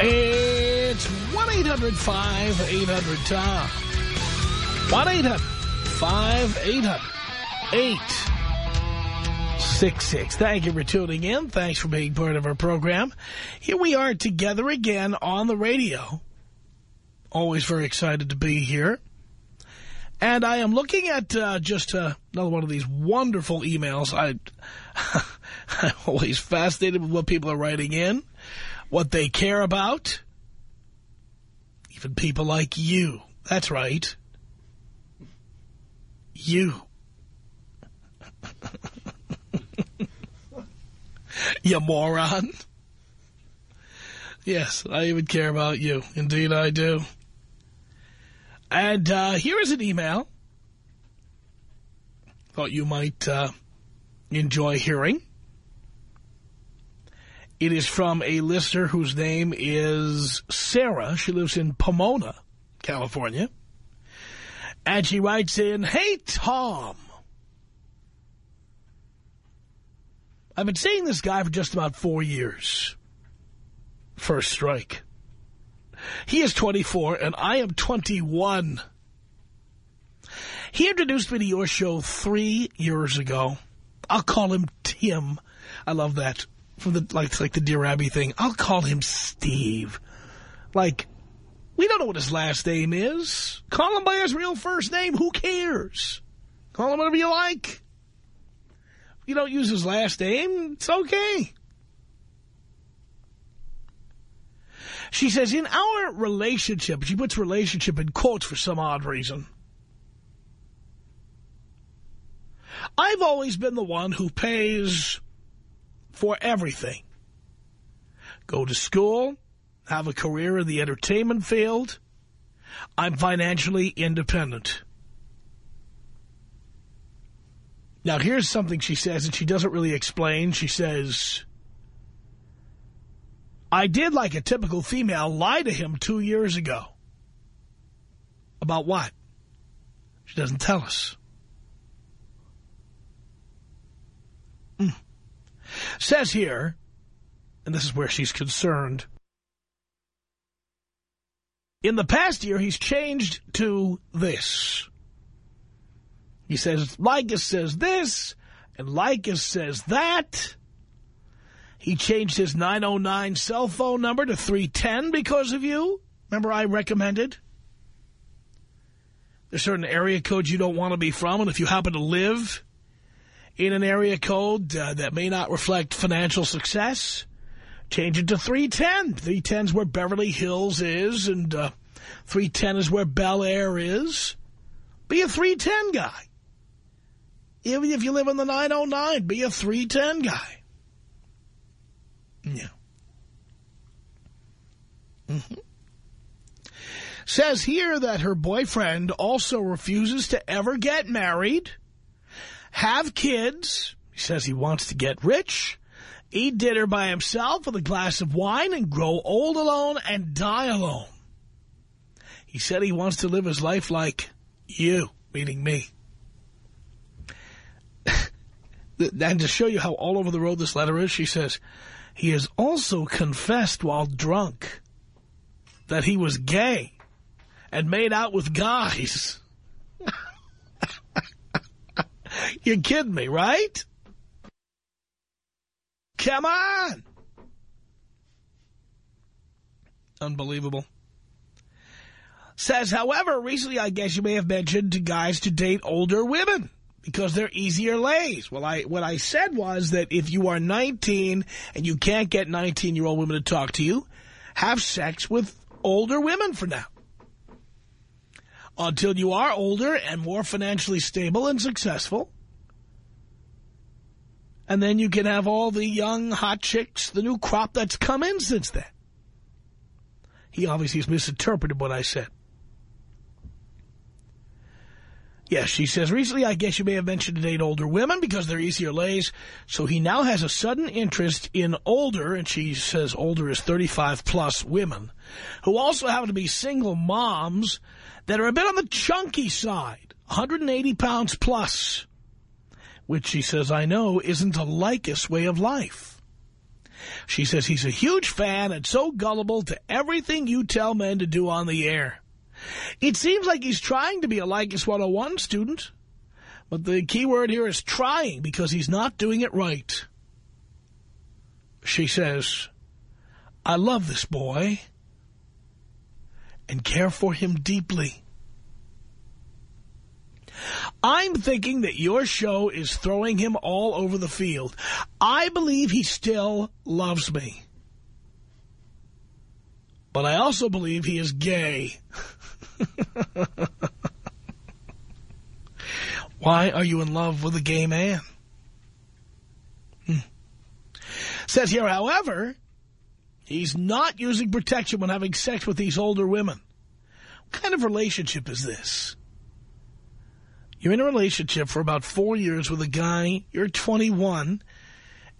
It's 1-800-5800-TOM. 1-800-5800-866. Thank you for tuning in. Thanks for being part of our program. Here we are together again on the radio. Always very excited to be here. And I am looking at uh, just uh, another one of these wonderful emails. I, I'm always fascinated with what people are writing in, what they care about. Even people like you. That's right. You. you moron. Yes, I even care about you. Indeed I do. And uh, here is an email. Thought you might uh, enjoy hearing. It is from a listener whose name is Sarah. She lives in Pomona, California. And she writes in, Hey, Tom. I've been seeing this guy for just about four years. First strike. He is 24 and I am 21. He introduced me to your show three years ago. I'll call him Tim. I love that. From the like like the Dear Abby thing. I'll call him Steve. Like, we don't know what his last name is. Call him by his real first name. Who cares? Call him whatever you like. If you don't use his last name, it's okay. She says, in our relationship, she puts relationship in quotes for some odd reason. I've always been the one who pays for everything. Go to school, have a career in the entertainment field. I'm financially independent. Now, here's something she says, and she doesn't really explain. She says, I did, like a typical female, lie to him two years ago. About what? She doesn't tell us. Says here, and this is where she's concerned, in the past year, he's changed to this. He says, Leykis says this, and Leykis says that. He changed his 909 cell phone number to 310 because of you. Remember I recommended? There's certain area codes you don't want to be from, and if you happen to live in an area code uh, that may not reflect financial success, change it to 310. 310 is where Beverly Hills is, and uh, 310 is where Bel Air is. Be a 310 guy. Even if you live in the 909, be a 310 guy. Yeah. Mm -hmm. Says here that her boyfriend also refuses to ever get married, have kids. He says he wants to get rich, eat dinner by himself with a glass of wine, and grow old alone and die alone. He said he wants to live his life like you, meaning me. and to show you how all over the road this letter is, she says, he has also confessed while drunk that he was gay and made out with guys. You're kidding me, right? Come on. Unbelievable. Says, however, recently I guess you may have mentioned to guys to date older women because they're easier lays. Well, I what I said was that if you are 19 and you can't get 19-year-old women to talk to you, have sex with older women for now. Until you are older and more financially stable and successful. And then you can have all the young, hot chicks, the new crop that's come in since then. He obviously has misinterpreted what I said. Yes, she says, recently I guess you may have mentioned to date older women because they're easier lays. So he now has a sudden interest in older, and she says older is 35 plus women, who also happen to be single moms that are a bit on the chunky side, 180 pounds plus, which she says, I know isn't a Leykis way of life. She says he's a huge fan and so gullible to everything you tell men to do on the air. It seems like he's trying to be a Leykis 101 student, but the key word here is trying because he's not doing it right. She says, I love this boy and care for him deeply. I'm thinking that your show is throwing him all over the field. I believe he still loves me. But I also believe he is gay. Why are you in love with a gay man? Hmm. Says here, however, he's not using protection when having sex with these older women. What kind of relationship is this? You're in a relationship for about four years with a guy, you're 21,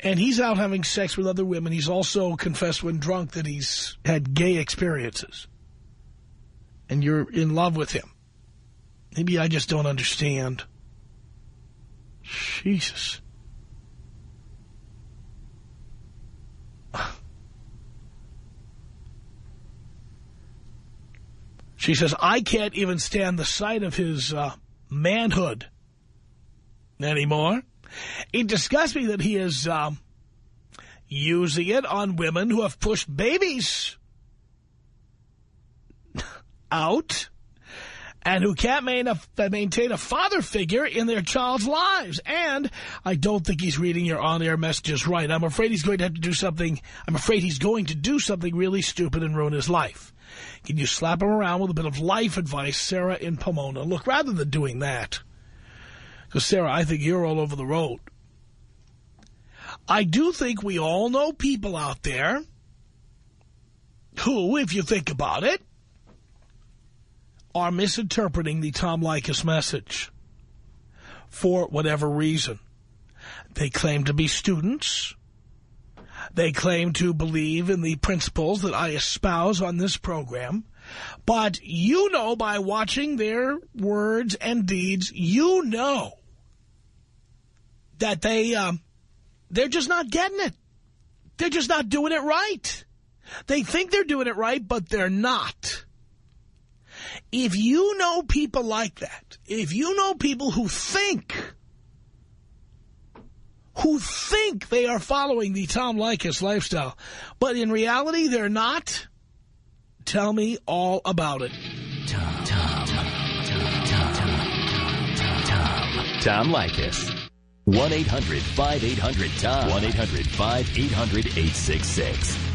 and he's out having sex with other women. He's also confessed when drunk that he's had gay experiences and you're in love with him. Maybe I just don't understand. Jesus. She says, I can't even stand the sight of his uh, manhood anymore. It disgusts me that he is um, using it on women who have pushed babies out and who can't maintain a father figure in their child's lives. And I don't think he's reading your on-air messages right. I'm afraid he's going to have to do something. I'm afraid he's going to do something really stupid and ruin his life. Can you slap him around with a bit of life advice, Sarah in Pomona? Look, rather than doing that, because, Sarah, I think you're all over the road. I do think we all know people out there who, if you think about it, are misinterpreting the Tom Leykis message for whatever reason. They claim to be students. They claim to believe in the principles that I espouse on this program. But you know by watching their words and deeds, you know that they, um, they're just not getting it. They're just not doing it right. They think they're doing it right, but they're not. If you know people like that, if you know people who think, who think they are following the Tom Leykis lifestyle, but in reality they're not, tell me all about it. Tom, Tom, Tom, Tom, Tom, Tom, Leykis. 1-800-5800-TOM. 1-800-5800-866.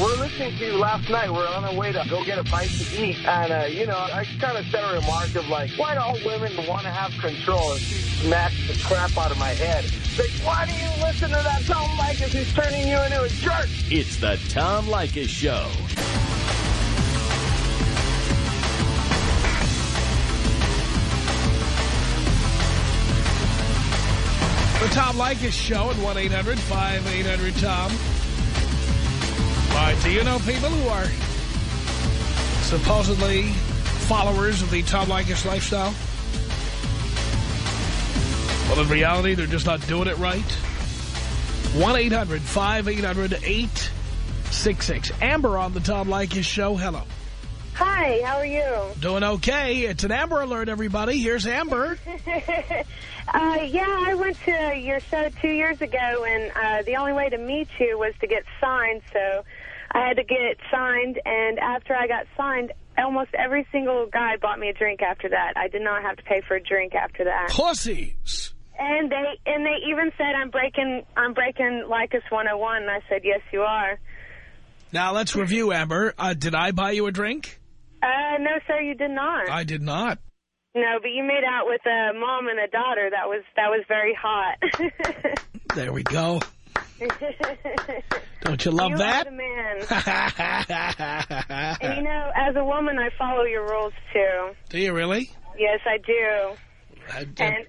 We're listening to you last night. We're on our way to go get a bite to eat. And, uh, you know, I kind of said a remark of like, why do all women want to have control? And she smacked the crap out of my head. Like, why do you listen to that Tom Leykis He's turning you into a jerk? It's the Tom Leykis Show. The Tom Leykis Show at 1-800-5800-TOM. Right, do you know people who are supposedly followers of the Tom Leykis lifestyle? Well, in reality, they're just not doing it right. 1-800-5800-866. Amber on the Tom Leykis Show. Hello. Hi, how are you? Doing okay. It's an Amber Alert, everybody. Here's Amber. uh, yeah, I went to your show two years ago, and uh, the only way to meet you was to get signed, so I had to get it signed, and after I got signed, almost every single guy bought me a drink after that. I did not have to pay for a drink after that. Pussies. And they and they even said I'm breaking I'm breaking Leykis 101, and I said yes, you are. Now, let's review, Amber. Uh, did I buy you a drink? Uh, no, sir, you did not. I did not. No, but you made out with a mom and a daughter. That was that was very hot. There we go. Don't you love you that? man. and you know, as a woman, I follow your rules too. do you really? Yes, I do. I, I- And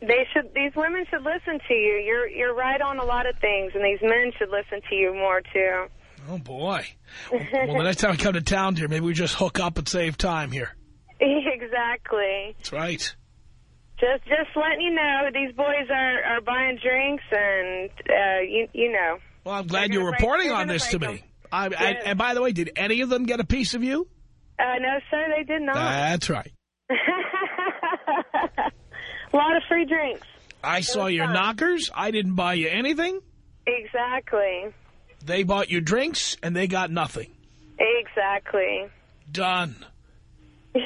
they should. These women should listen to you. You're you're right on a lot of things, and these men should listen to you more too. oh, boy. Well, well, the next time I come to town, dear, maybe we just hook up and save time here. exactly. That's right. Just just letting you know, these boys are are buying drinks, and uh, you you know. Well, I'm glad you're break- reporting on this to break me. I, and, Yes. and by the way, did any of them get a piece of you? Uh, no, sir, they did not. That's right. a lot of free drinks. I saw your fun. knockers. I didn't buy you anything. Exactly. They bought you drinks, and they got nothing. Exactly. Done.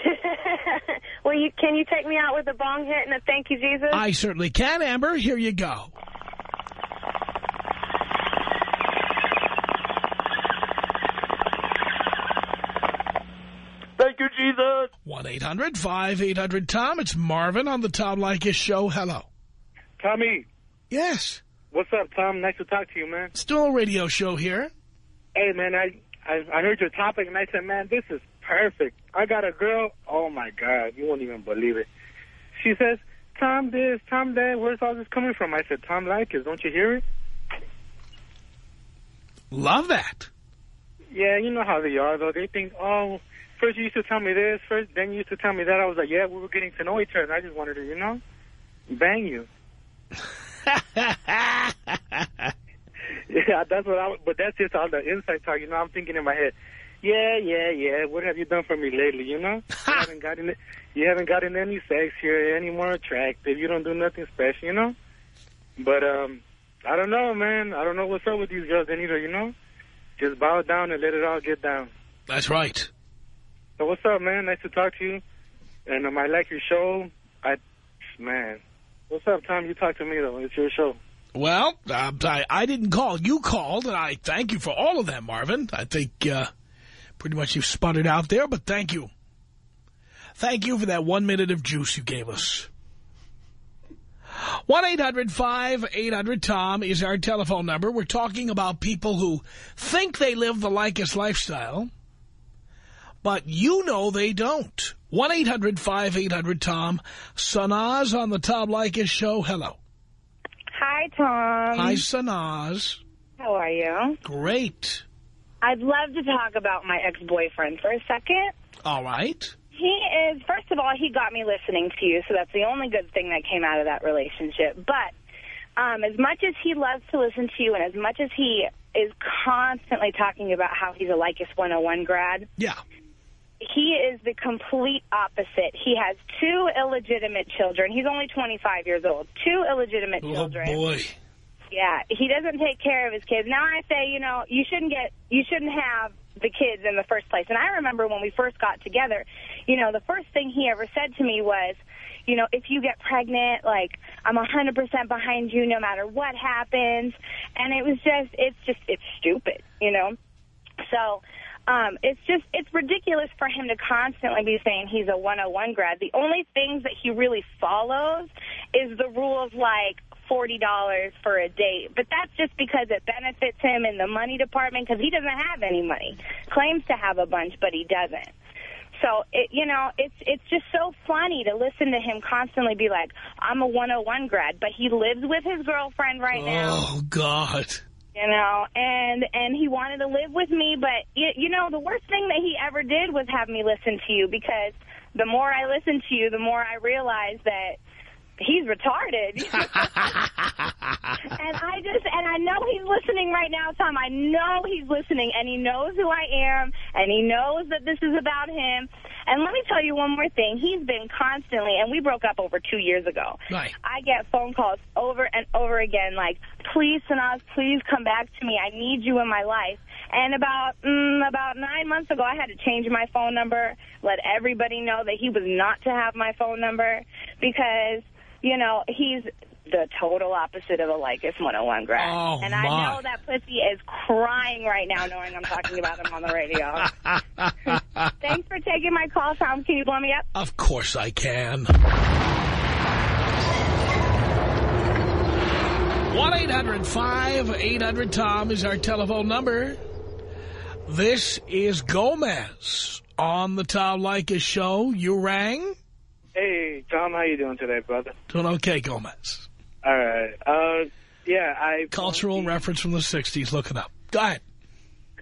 well, you can you take me out with a bong hit and a thank you, Jesus? I certainly can, Amber. Here you go. Thank you, Jesus. 1-800-5800-TOM. It's Marvin on the Tom Leykis Show. Hello. Tommy, Yes. what's up, Tom? Nice to talk to you, man. Still a radio show here. Hey, man, I, I I heard your topic, and I said, man, this is perfect. I got a girl. Oh, my God. You won't even believe it. She says, Tom this, Tom that. Where's all this coming from? I said, Tom Leykis. Don't you hear it? Love that. Yeah, you know how they are, though. They think, oh, first you used to tell me this, first then you used to tell me that. I was like, yeah, we were getting to know each other. I just wanted to, you know, bang you. Yeah, that's what I. But that's just all the inside talk. You know, I'm thinking in my head. Yeah, yeah, yeah. What have you done for me lately? You know, you haven't gotten. You haven't gotten any sexier, any more attractive. You don't do nothing special. You know. But um, I don't know, man. I don't know what's up with these girls. They need to, you know, just bow down and let it all get down. That's right. So what's up, man? Nice to talk to you. And um, I like your show. I, man, what's up, Tom? You talk to me though. It's your show. Well, uh, I, I didn't call. You called, and I thank you for all of that, Marvin. I think uh, pretty much you've spun it out there, but thank you. Thank you for that one minute of juice you gave us. 1-800-5800-TOM is our telephone number. We're talking about people who think they live the Leykis lifestyle, but you know they don't. 1-800-5800-TOM. Sanaz on the Tom Leykis show. Hello. Hi, Tom. Hi, Sanaz. How are you? Great. I'd love to talk about my ex-boyfriend for a second. All right. He is, first of all, he got me listening to you, so that's the only good thing that came out of that relationship. But um, as much as he loves to listen to you and as much as he is constantly talking about how he's a Leykis 101 grad, Yeah. he is the complete opposite. He has two illegitimate children. He's only 25 years old. Two illegitimate Oh, children. Oh, boy. Yeah, he doesn't take care of his kids. Now I say, you know, you shouldn't get, you shouldn't have the kids in the first place. And I remember when we first got together, you know, the first thing he ever said to me was, you know, if you get pregnant, like, I'm 100% behind you no matter what happens. And it was just, it's just, it's stupid, you know? So, um, it's just, it's ridiculous for him to constantly be saying he's a 101 grad. The only things that he really follows is the rule of, like, $40 for a date. But that's just because it benefits him in the money department because he doesn't have any money. Claims to have a bunch, but he doesn't. So, it, you know, it's it's just so funny to listen to him constantly be like, I'm a 101 grad, but he lives with his girlfriend right now Oh, God. you know, and and he wanted to live with me, but you, you know, the worst thing that he ever did was have me listen to you because the more I listened to you, the more I realized that he's retarded. and I just, and I know he's listening right now, Tom. I know he's listening, and he knows who I am, and he knows that this is about him. And let me tell you one more thing. He's been constantly, and we broke up over two years ago. Right. I get phone calls over and over again like, please, Sanaz, please come back to me. I need you in my life. And about mm, about nine months ago, I had to change my phone number, let everybody know that he was not to have my phone number because, you know, he's the total opposite of a Leykis 101 grad. Oh, and my. I know that pussy is crying right now knowing I'm talking about him on the radio. Thanks for taking my call, Tom. Can you blow me up? Of course I can. 1-800-5800-TOM is our telephone number. This is Gomez on the Tom Leykis show. You rang? Hey, Tom, how you doing today, brother? Doing okay, Gomez. All right. Uh, yeah, I... Cultural to- reference from the 60s. Look it up. Go ahead.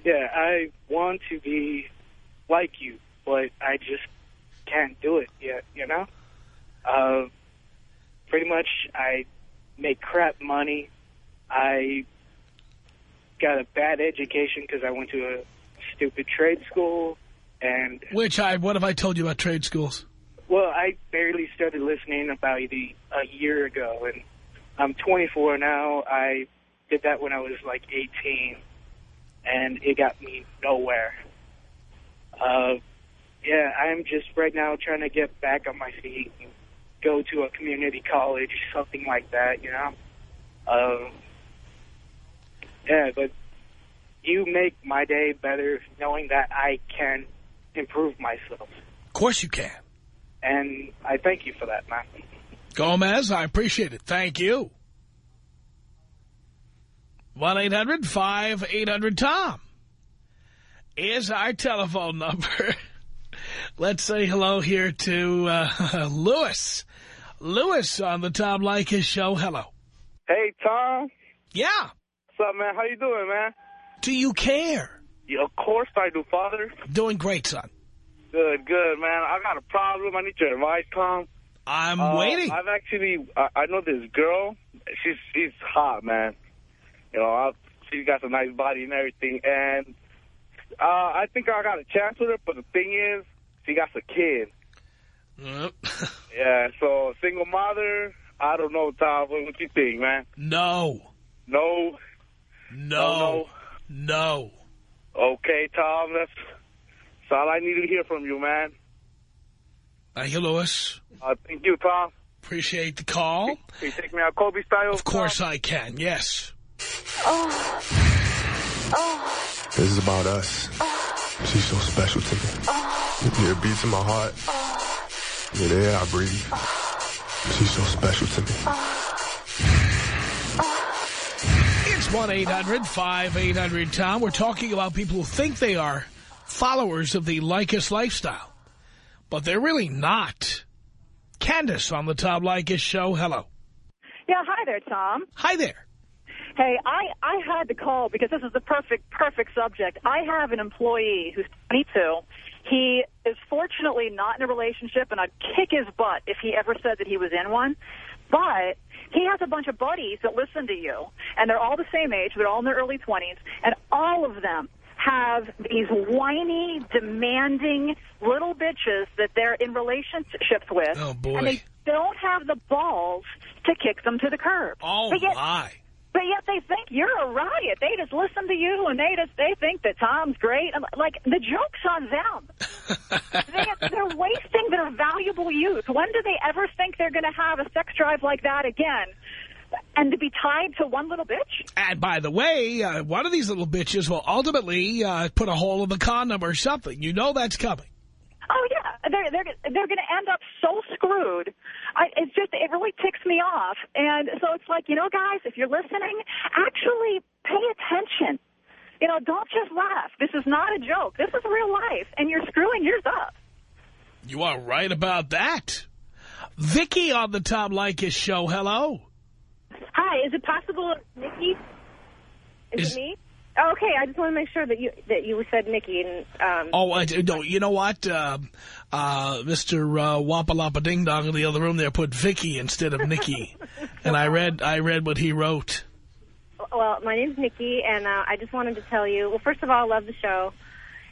Yeah, I want to be like you, but I just can't do it yet, you know? Uh, pretty much, I make crap money. I got a bad education because I went to a stupid trade school, and Which I, what have I told you about trade schools? I barely started listening about the a year ago, and I'm 24 now. I did that when I was like 18, and it got me nowhere. Uh, yeah, I'm just right now trying to get back on my feet and go to a community college, something like that, you know. Um, yeah, but you make my day better knowing that I can improve myself. Of course you can. And I thank you for that, man. Gomez, I appreciate it. Thank you. 1-800-5800-TOM is our telephone number. Let's say hello here to uh, Lewis. Lewis on the Tom Leykis show. Hello. Hey, Tom. Yeah. What's up, man? How you doing, man? Do you care? Yeah, of course I do, Father. Doing great, son. Good, good, man. I got a problem. I need your advice, Tom. I'm Uh, waiting. I've actually, I, I know this girl. She's she's hot, man. You know, I, she's got a nice body and everything. And uh, I think I got a chance with her, but the thing is, she got a kid. Yep. Yeah, so single mother. I don't know, Tom. What, what you think, man? no. No. No. No. Okay, Tom. That's, that's all I need to hear from you, man. Thank you, Lewis. Uh, thank you, Tom. Appreciate the call. Can you take me out Kobe style? Of course I can. Yes. Oh. Oh. This is about us. She's so special to me. Yeah, it beats in my heart. Yeah, the air I breathe. She's so special to me. It's 1-800-5800-TOM. We're talking about people who think they are followers of the Leykis lifestyle, but they're really not. Candace on the Tom Leykis show. Hello. Yeah, hi there, Tom. Hi there. Hey, I, I had to call because this is the perfect, perfect subject. I have an employee who's 22. He is fortunately not in a relationship, and I'd kick his butt if he ever said that he was in one. But he has a bunch of buddies that listen to you, and they're all the same age. They're all in their early 20s, and all of them have these whiny, demanding little bitches that they're in relationships with. Oh, boy. And they don't have the balls to kick them to the curb. Oh, But yet- my. but yet they think you're a riot. They just listen to you, and they just they think that Tom's great. And, Like the joke's on them. they, they're wasting their valuable youth. When do they ever think they're going to have a sex drive like that again? And to be tied to one little bitch? And by the way, uh, one of these little bitches will ultimately uh, put a hole in the condom or something. You know that's coming. Oh yeah, they're they're they're going to end up so screwed. I, it's just it really ticks me off, and so it's like you know, guys, if you're listening, actually pay attention. You know, don't just laugh. This is not a joke. This is real life, and you're screwing yours up. You are right about that. Vicky on the Tom Leykis show. Hello. Hi, is it possible, Nikki? Is, Is- it me? Okay, I just want to make sure that you that you said Nikki. And um, Oh, I, no, you know what? Uh, uh, Mr. Uh, Wampa Ding Dong in the other room there put Vicky instead of Nikki. and I read I read what he wrote. well, my name's Nikki, and uh, I just wanted to tell you. Well, first of all, I love the show.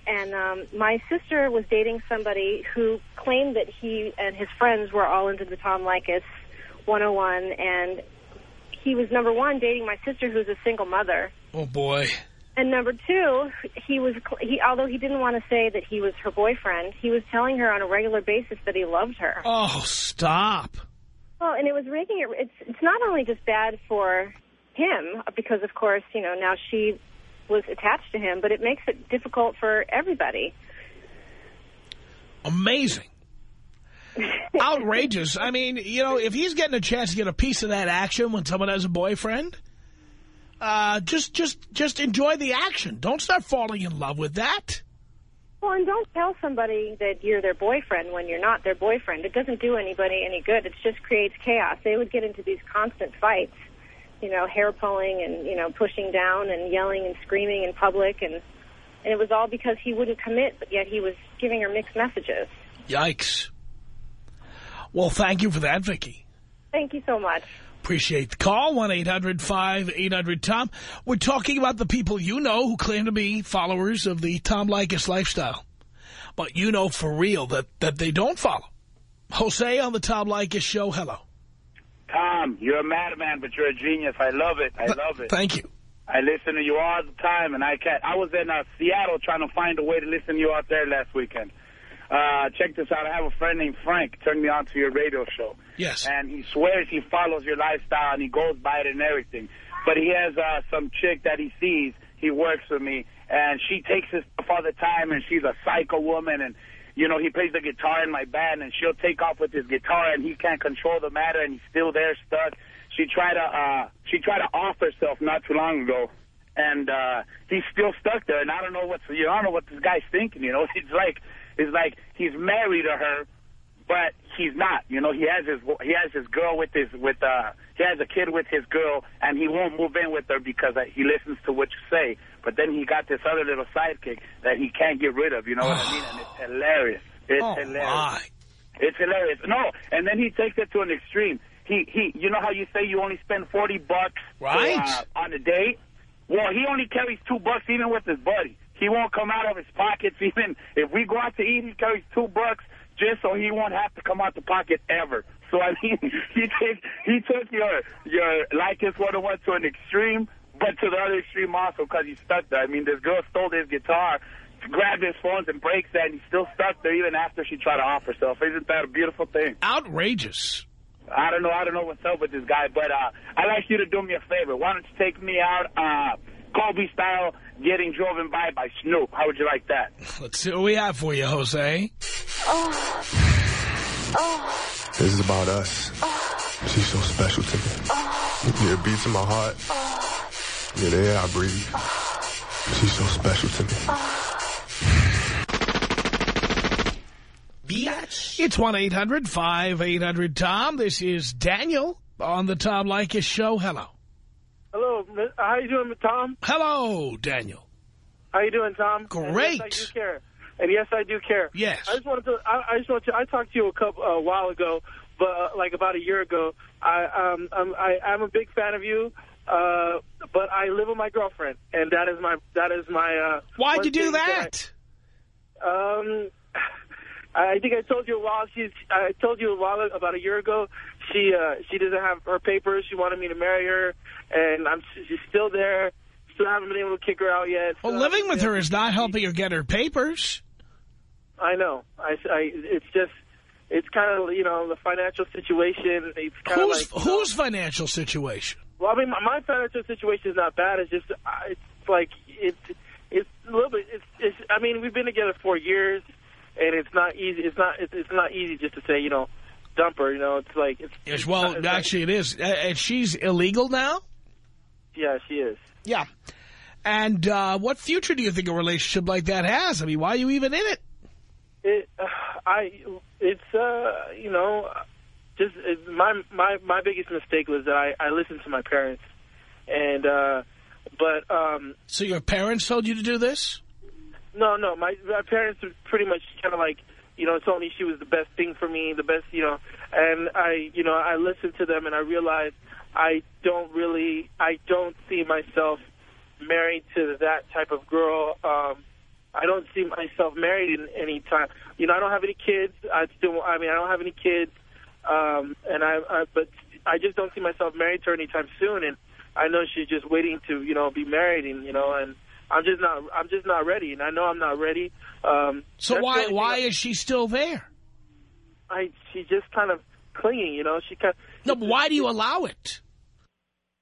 And um, my sister was dating somebody who claimed that he and his friends were all into the Tom Leykis 101, and he was number one dating my sister, who's a single mother. Oh, boy. And number two, he was he although he didn't want to say that he was her boyfriend, he was telling her on a regular basis that he loved her. Oh, stop. Well, and it was making it it's it's not only just bad for him because of course, you know, now she was attached to him, but it makes it difficult for everybody. Amazing. Outrageous. I mean, you know, if he's getting a chance to get a piece of that action when someone has a boyfriend, uh, just, just, just enjoy the action. Don't start falling in love with that. Well, and don't tell somebody that you're their boyfriend when you're not their boyfriend. It doesn't do anybody any good. It just creates chaos. They would get into these constant fights, you know, hair pulling and, you know, pushing down and yelling and screaming in public. And, and it was all because he wouldn't commit, but yet he was giving her mixed messages. Yikes. Well, thank you for that, Vicky. Thank you so much. Appreciate the call, 1-800-5800-TOM. We're talking about the people you know who claim to be followers of the Tom Leykis lifestyle. But you know for real that, that they don't follow. Jose on the Tom Leykis show, hello. Tom, you're a madman, but you're a genius. I love it. I love it. Thank you. I listen to you all the time, and I can't. I was in uh, Seattle trying to find a way to listen to you out there last weekend. Uh, check this out. I have a friend named Frank turned me on to your radio show. Yes. And he swears he follows your lifestyle and he goes by it and everything. But he has uh, some chick that he sees. He works with me, and she takes his stuff all the time, and she's a psycho woman, and you know, he plays the guitar in my band, and she'll take off with his guitar, and he can't control the matter, and he's still there stuck. She tried to, uh, she tried to off herself not too long ago, and uh, he's still stuck there, and I don't know what's, you know, I don't know what this guy's thinking, you know. It's like, it's like he's married to her, but he's not. You know, he has his he has his girl with his with uh he has a kid with his girl, and he won't move in with her because uh, he listens to what you say. But then he got this other little sidekick that he can't get rid of. You know what I mean? And it's hilarious. It's Oh, hilarious. my. It's hilarious. No, and then he takes it to an extreme. He he, you know how you say you only spend forty bucks Right. uh, on a date? Well, he only carries two bucks even with his buddy. He won't come out of his pockets even if we go out to eat. He carries two bucks just so he won't have to come out the pocket ever. So I mean, he took he took your your like his one one to an extreme, but to the other extreme also because he's stuck there. I mean, this girl stole his guitar, grabbed his phones and breaks that, and he's still stuck there even after she tried to off herself. Isn't that a beautiful thing? Outrageous. I don't know. I don't know what's up with this guy, but uh, I'd like you to do me a favor. Why don't you take me out, uh, Kobe style, getting driven by by Snoop? How would you like that? Let's see what we have for you, Jose. Oh. oh This is about us. She's so special to me. Yeah, it beats in my heart. Yeah, the air I breathe. She's so special to me. It's 1-800-5800-TOM. This is Daniel on the Tom Leykis show. Hello. Hello, how you doing, Tom? Hello, Daniel. How you doing, Tom? Great. And yes, I do care. And yes, I do care. Yes. I just wanted to. I, I just wanted to. I talked to you a couple a while ago, but uh, like about a year ago. I um I'm, I I'm a big fan of you. Uh, but I live with my girlfriend, and that is my that is my. Uh, Why'd you do thing that? I, um, I think I told you a while. She's. I told you a while about a year ago. She uh she doesn't have her papers. She wanted me to marry her, and I'm she's still there. Still haven't been able to kick her out yet. Well, living with her is not helping her get her papers. I know. I, I, it's just, it's kind of, you know, the financial situation. It's kind of like, you know- whose financial situation? well, I mean, my, my financial situation is not bad. It's just, it's like, it's, it's a little bit, it's, it's, I mean, we've been together for years, and it's not easy. It's not, it's, it's not easy just to say, you know, dump her. You know, it's like, it's. Yes, well, it's actually it is. And she's illegal now? yeah, she is. Yeah. And uh, what future do you think a relationship like that has? I mean, why are you even in it? It, uh, I, it's, uh, you know, just it, my my my biggest mistake was that I I listened to my parents, and uh, But um, So your parents told you to do this? no, no, my my parents were pretty much kind of like, you know, me she was the best thing for me, the best, you know, and I, you know, I listened to them and I realized I don't really, I don't see myself married to that type of girl. Um, I don't see myself married in any time. You know, I don't have any kids. I still, I mean, I don't have any kids, um, and I, I, but I just don't see myself married to her anytime soon. And I know she's just waiting to, you know, be married, and you know, and I'm just not, I'm just not ready, and I know I'm not ready. Um, So why why I- is she still there? I she's just kind of clinging, you know. She kind No, but why do you allow it?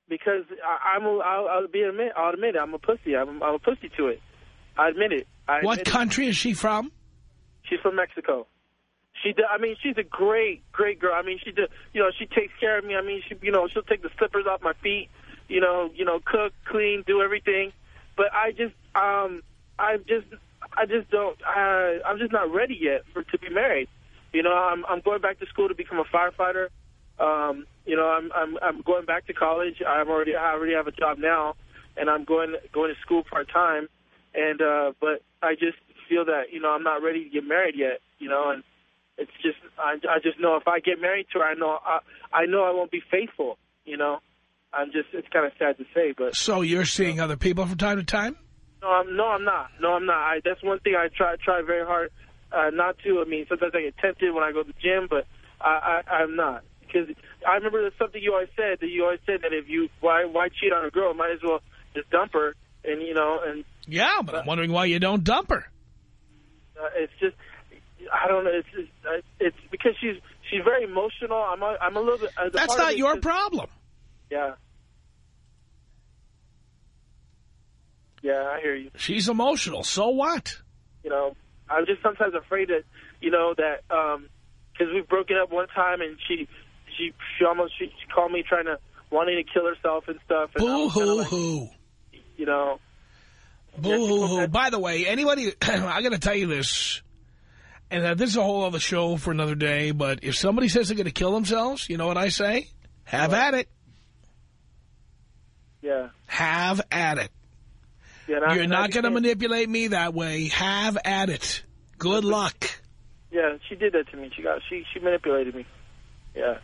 because I, I'm a, I'll, I'll be admit I'll admit it. I'm a pussy. I'm, I'm a pussy to it. I admit it. I What admit it. country is she from? She's from Mexico. She, I mean, she's a great, great girl. I mean, she, did, you know, she takes care of me. I mean, she, you know, she'll take the slippers off my feet. You know, you know, cook, clean, do everything. But I just, um, I just, I just don't. I, I'm just not ready yet for to be married. You know, I'm, I'm going back to school to become a firefighter. Um, you know, I'm, I'm, I'm going back to college. I'm already, I already have a job now, and I'm going, going to school part time. And, uh, but I just feel that, you know, I'm not ready to get married yet. You know, and it's just, I, I just know if I get married to her, I know, I, I know I won't be faithful. You know, I'm just, it's kind of sad to say, but. So you're seeing other people from time to time? No, I'm no, I'm not. No, I'm not. I, that's one thing I try try very hard uh, not to. I mean, sometimes I get tempted when I go to the gym, but I, I I'm not because I remember there's something you always said that you always said that if you why why cheat on a girl, might as well just dump her, and you know, and Yeah, but I'm wondering why you don't dump her. uh, it's just I don't know. It's just, uh, it's because she's she's very emotional. I'm a, I'm a little bit. Uh, That's not your problem. Yeah. Yeah, I hear you. She's emotional. So what? you know, I'm just sometimes afraid that, you know, that because we've broken up one time and she she she almost she, she called me trying to wanting to kill herself and stuff. And Boo was kinda hoo like, hoo. You know, Boo hoo hoo. By the way, anybody, I got to tell you this, and uh, this is a whole other show for another day, but if somebody says they're going to kill themselves, you know what I say? Have at it. Yeah. Have at it. yeah You're not going to manipulate me that way. Have at it. Good luck. Yeah, she did that to me. She got she she manipulated me. Yeah,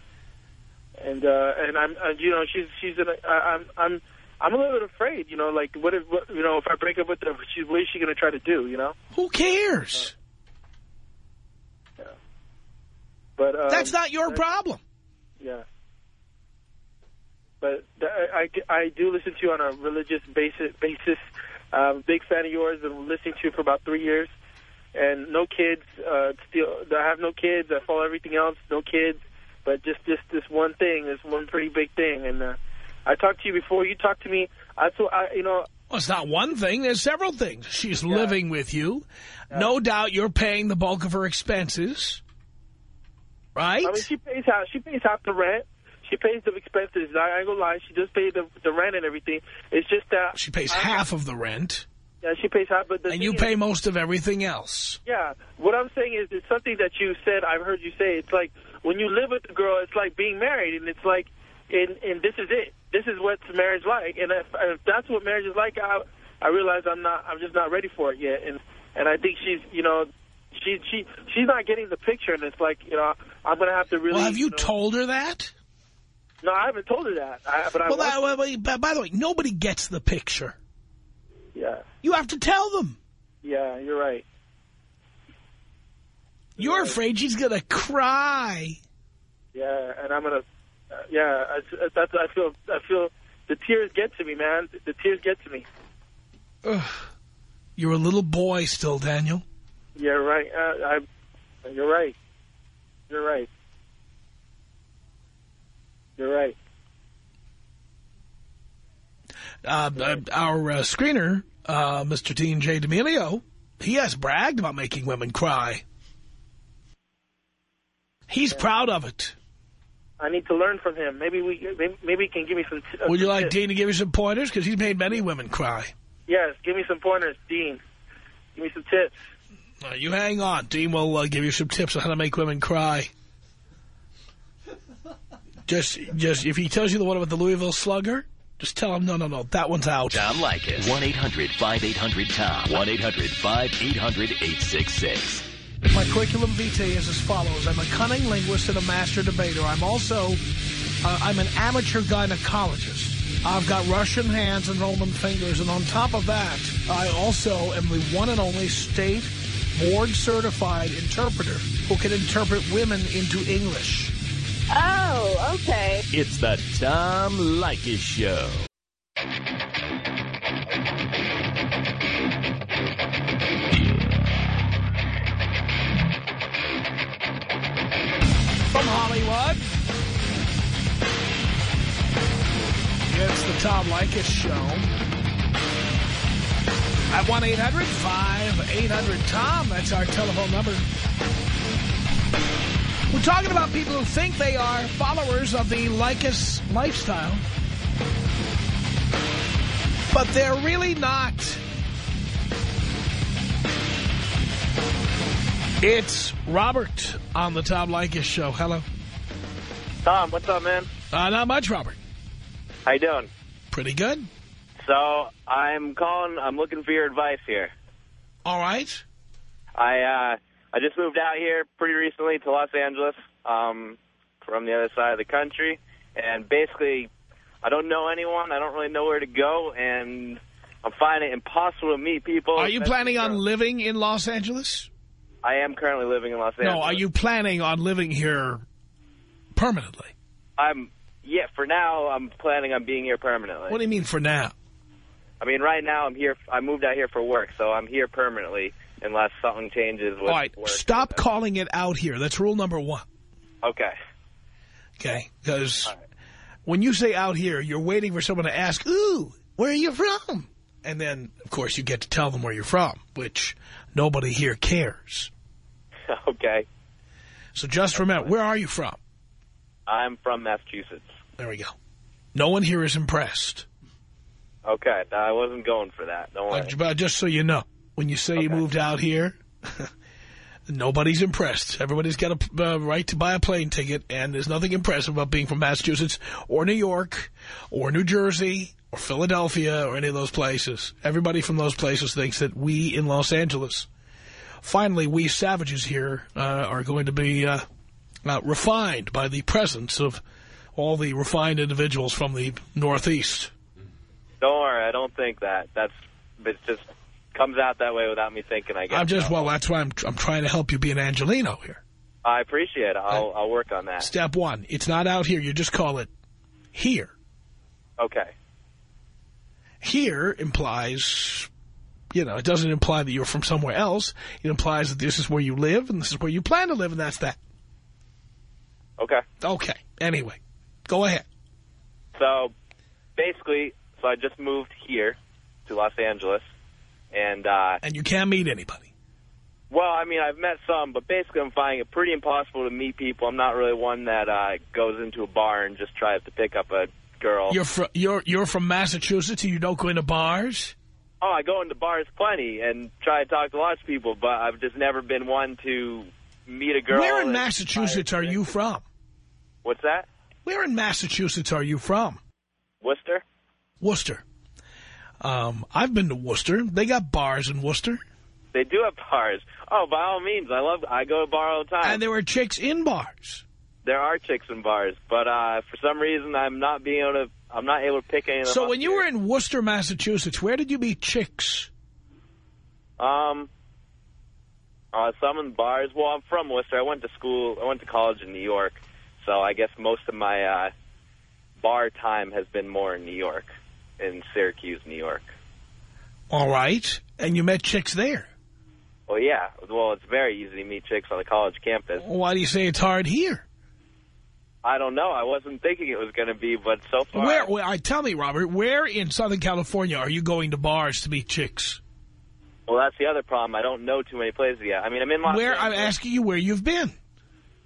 and uh and I'm uh, you know she's she's in a, I, I'm I'm I'm a little bit afraid. You know, like what if what, you know if I break up with her, she what is she going to try to do? You know, Who cares? Yeah. but um, That's not your problem. Yeah. But I, I, I do listen to you on a religious basis. basis. Um, big fan of yours. Been listening to you for about three years. And no kids. Uh, still, I have no kids. I follow everything else. No kids. But just, just this one thing, this one pretty big thing. And uh, I talked to you before. You talked to me. I, so I, you know, Well, it's not one thing. There's several things. She's living with you. No doubt you're paying the bulk of her expenses. Right? I mean, she pays half. She pays half the rent. She pays the expenses. I ain't gonna lie. She does pay the the rent and everything. It's just that She pays I- half of the rent, Yeah, she pays half. But the and you is- pay most of everything else. Yeah, what I'm saying is, it's something that you said. I've heard you say. It's like when you live with a girl, it's like being married, and it's like, and and this is it. This is what marriage like. And if, if that's what marriage is like, I I realize I'm not. I'm just not ready for it yet. And and I think she's, you know, she she she's not getting the picture, and it's like, you know, I'm gonna have to really. Well, have you know- told her that? No, I haven't told her that. I, but I Well, that, well, by- the way, nobody gets the picture. Yeah, You have to tell them. yeah, you're right. You're afraid she's going to cry. Yeah, and I'm gonna. Uh, yeah, I, that's. I feel. I feel the tears get to me, man. The tears get to me. Ugh. You're a little boy still, Daniel. Yeah, right. Uh, I. You're right. You're right. You're right. Uh, uh, our uh, screener, uh, Mr. Dean J. D'Amelio, he has bragged about making women cry. He's proud of it. I need to learn from him. Maybe we. Maybe, maybe he can give me some. Uh, Would you like tips. Dean to give you some pointers? Because he's made many women cry. Yes, give me some pointers, Dean. Give me some tips. Uh, you hang on. Dean will uh, give you some tips on how to make women cry. Just, just if he tells you the one about the Louisville Slugger, Just tell him, no, no, no, that one's out. Tom Leykis. 1-800-5800-TOM. 1-800-5800-866. My curriculum vitae is as follows. I'm a cunning linguist and a master debater. I'm also, uh, I'm an amateur gynecologist. I've got Russian hands and Roman fingers, and on top of that, I also am the one and only state board-certified interpreter who can interpret women into English. Oh, okay. It's the Tom Leykis Show. From Hollywood, it's the Tom Leykis Show. At 1-800-5800-TOM, that's our telephone number. We're talking about people who think they are followers of the Leykis lifestyle. But they're really not. It's Robert on the Tom Leykis Show. Hello. Tom, what's up, man? Uh, not much, Robert. How you doing? Pretty good. So I'm calling. I'm looking for your advice here. All right. I uh, I just moved out here pretty recently to Los Angeles um, from the other side of the country, and basically I don't know anyone. I don't really know where to go, and I'm finding it impossible to meet people. Are you planning on living in Los Angeles? I am currently living in Los Angeles. No, are you planning on living here permanently? I'm yeah. For now, I'm planning on being here permanently. What do you mean for now? I mean, right now I'm here. I moved out here for work, so I'm here permanently unless something changes with All right, stop calling it out here. That's rule number one. Okay. Okay, because when you say out here, you're waiting for someone to ask, ooh, where are you from? And then, of course, you get to tell them where you're from, which nobody here cares. okay. So just remember, where are you from? I'm from Massachusetts. There we go. No one here is impressed. Okay, I wasn't going for that. Don't worry. Uh, But just so you know, when you say you moved out here, nobody's impressed. Everybody's got a uh, right to buy a plane ticket, and there's nothing impressive about being from Massachusetts or New York or New Jersey or Philadelphia or any of those places. Everybody from those places thinks that we in Los Angeles, finally we savages here, uh, are going to be uh, uh, refined by the presence of all the refined individuals from the Northeast. Don't worry, I don't think that. That's it. Just comes out that way without me thinking. I guess. I'm just, well, that's why I'm, I'm trying to help you be an Angelino here. I appreciate it. I'll I'll work on that. Step one, it's not out here. You just call it here. Okay. Here implies, you know, it doesn't imply that you're from somewhere else. It implies that this is where you live and this is where you plan to live, and that's that. Okay. Okay. Anyway, go ahead. So basically, so I just moved here to Los Angeles, and uh, And you can't meet anybody. well, I mean, I've met some, but basically, I'm finding it pretty impossible to meet people. I'm not really one that uh, goes into a bar and just tries to pick up a girl. You're fr you're you're from Massachusetts and you don't go into bars. Oh, I go into bars plenty and try to talk to lots of people, but I've just never been one to meet a girl. Where in Massachusetts are you from? What's that? Where in Massachusetts are you from? Worcester? Worcester. Um, I've been to Worcester. They got bars in Worcester. They do have bars. Oh, by all means, I love. I go to bar all the time. And there were chicks in bars. There are chicks in bars, but uh, for some reason, I'm not being able to. I'm not able to pick any of them. So when you were in Worcester, Massachusetts, where did you meet chicks? Um, uh, some in bars. Well, I'm from Worcester. I went to school. I went to college in New York, so I guess most of my uh, bar time has been more in New York, in Syracuse, New York. All right. And you met chicks there. Well, yeah. Well, it's very easy to meet chicks on the college campus. Why do you say it's hard here? I don't know. I wasn't thinking it was going to be, but so far. Where, where, I tell me, Robert, where in Southern California are you going to bars to meet chicks? Well, that's the other problem. I don't know too many places yet. I mean, I'm in Los Where Angeles. I'm asking you where you've been.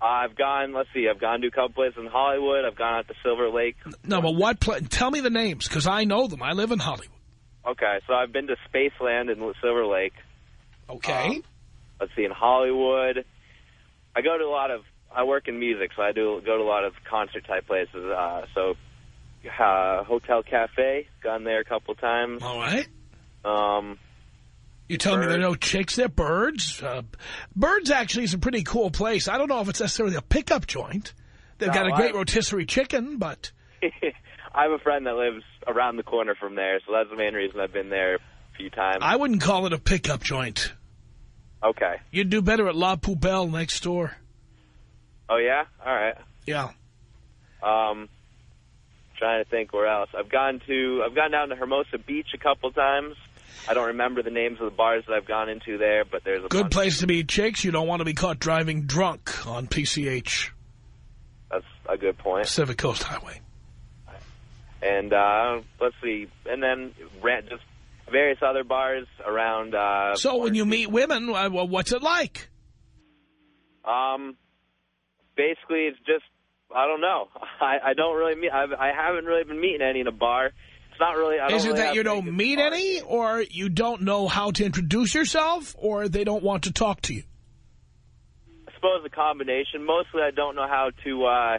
I've gone, let's see, I've gone to a couple places in Hollywood. I've gone out to Silver Lake. No, but what? Pla tell me the names, because I know them. I live in Hollywood. Okay, so I've been to Spaceland in Silver Lake. Okay. let's see, in Hollywood. I go to a lot of, I work in music, so I do go to a lot of concert type places. Uh, so uh, Hotel Cafe. Gone there a couple times. All right. Um, You telling me there are no chicks there? Birds? Uh, Birds actually is a pretty cool place. I don't know if it's necessarily a pickup joint. They've No, got a great I- rotisserie chicken, but I have a friend that lives around the corner from there, so that's the main reason I've been there a few times. I wouldn't call it a pickup joint. okay. You'd do better at La Poubelle next door. Oh yeah. All right. Yeah. Um, trying to think where else. I've gone to. I've gone down to Hermosa Beach a couple times. I don't remember the names of the bars that I've gone into there, but there's a Good place to meet chicks. You don't want to be caught driving drunk on PCH, That's a good point. Pacific Coast Highway. And uh, let's see, and then ran just various other bars around. Uh, So when you meet women, uh, what's it like? Um, basically, it's just I don't know. I, I don't really meet. I've, I haven't really been meeting any in a bar. It's not really. I don't Is it really that you don't meet any, or you don't know how to introduce yourself, or they don't want to talk to you? I suppose a combination. Mostly, I don't know how to uh,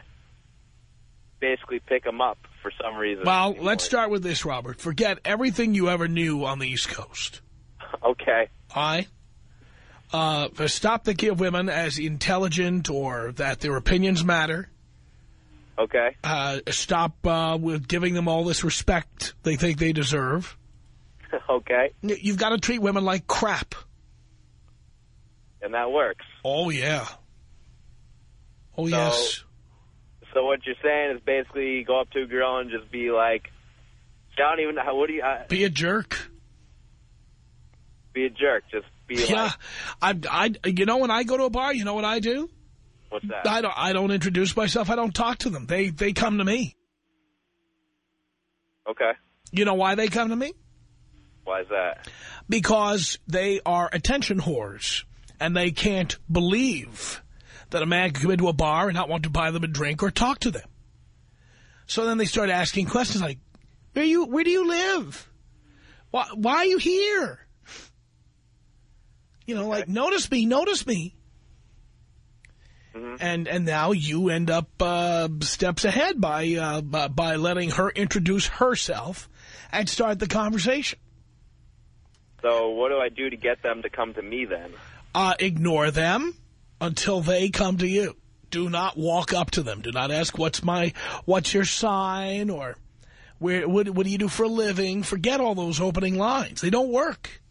basically pick them up for some reason. Well, let's start with this, Robert. Forget everything you ever knew on the East Coast. Okay. I. Uh, stop thinking of women as intelligent or that their opinions matter. Okay. Uh, stop uh, with giving them all this respect they think they deserve. okay. You've got to treat women like crap. And that works. Oh, yeah. Oh, So- yes. So what you're saying is basically go up to a girl and just be like, I don't even know. What do you? Uh, Be a jerk. be a jerk. Just be Yeah. like, I, I, you know, when I go to a bar, you know what I do? What's that? I don't, I don't introduce myself. I don't talk to them. They, they come to me. Okay. You know why they come to me? Why is that? Because they are attention whores. And they can't believe that a man can come into a bar and not want to buy them a drink or talk to them. So then they start asking questions like, where you, where do you live? Why, why are you here? You know, like, notice me, notice me. And and now you end up uh, steps ahead by, uh, by by letting her introduce herself and start the conversation. So what do I do to get them to come to me then? Uh, ignore them until they come to you. Do not walk up to them. Do not ask what's my what's your sign or where what, what do you do for a living. Forget all those opening lines. They don't work.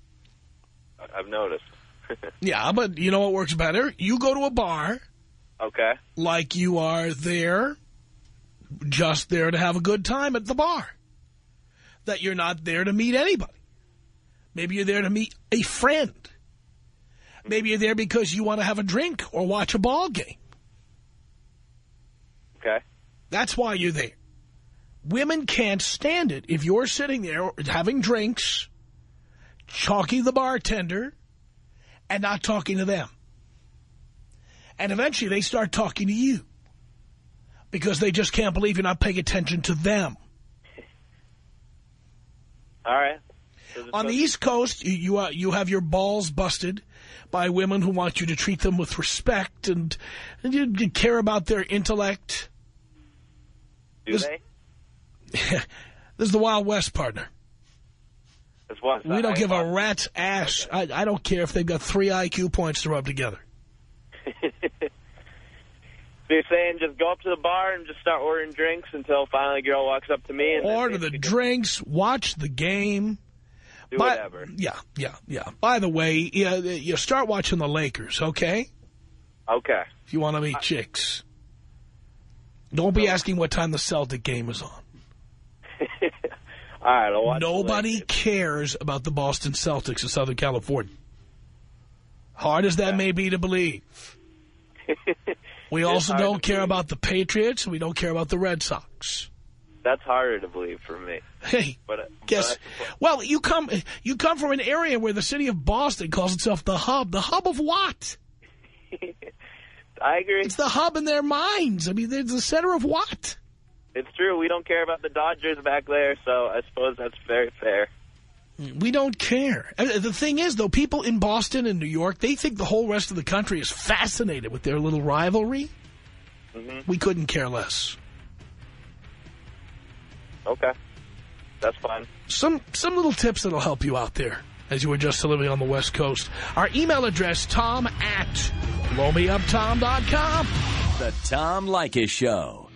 I've noticed. Yeah, but you know what works better? You go to a bar okay. like you are there, just there to have a good time at the bar. That you're not there to meet anybody. Maybe you're there to meet a friend. Maybe you're there because you want to have a drink or watch a ball game. Okay. That's why you're there. Women can't stand it if you're sitting there having drinks, chalking the bartender, and not talking to them. And eventually they start talking to you because they just can't believe you're not paying attention to them. All right. So On the East Coast, you you, uh, you have your balls busted by women who want you to treat them with respect and, and you, you care about their intellect. do this- they? This is the Wild West, partner. That's one We don't side. give a rat's ass. I, I don't care if they've got three IQ points to rub together. You're saying just go up to the bar and just start ordering drinks until finally a girl walks up to me and Order the drinks, watch the game. do By- whatever. Yeah, yeah, yeah. By the way, yeah, you start watching the Lakers, okay? Okay. If you want to meet chicks. Don't be asking what time the Celtic game is on. All right, I'll watch Nobody cares about the Boston Celtics of Southern California. Hard as that may be to believe. We also don't care believe. about the Patriots. We don't care about the Red Sox. That's harder to believe for me. Hey, But guess. but Well, you come you come from an area where the city of Boston calls itself the hub. The hub of what? I agree. It's the hub in their minds. I mean, it's the center of what? It's true. We don't care about the Dodgers back there, so I suppose that's very fair. We don't care. Uh, the thing is, though, people in Boston and New York, they think the whole rest of the country is fascinated with their little rivalry. Mm -hmm. We couldn't care less. Okay. That's fine. Some some little tips that'll help you out there as you adjust to living on the West Coast. Our email address, tom at blowmeuptom.com. The Tom Leykis Show.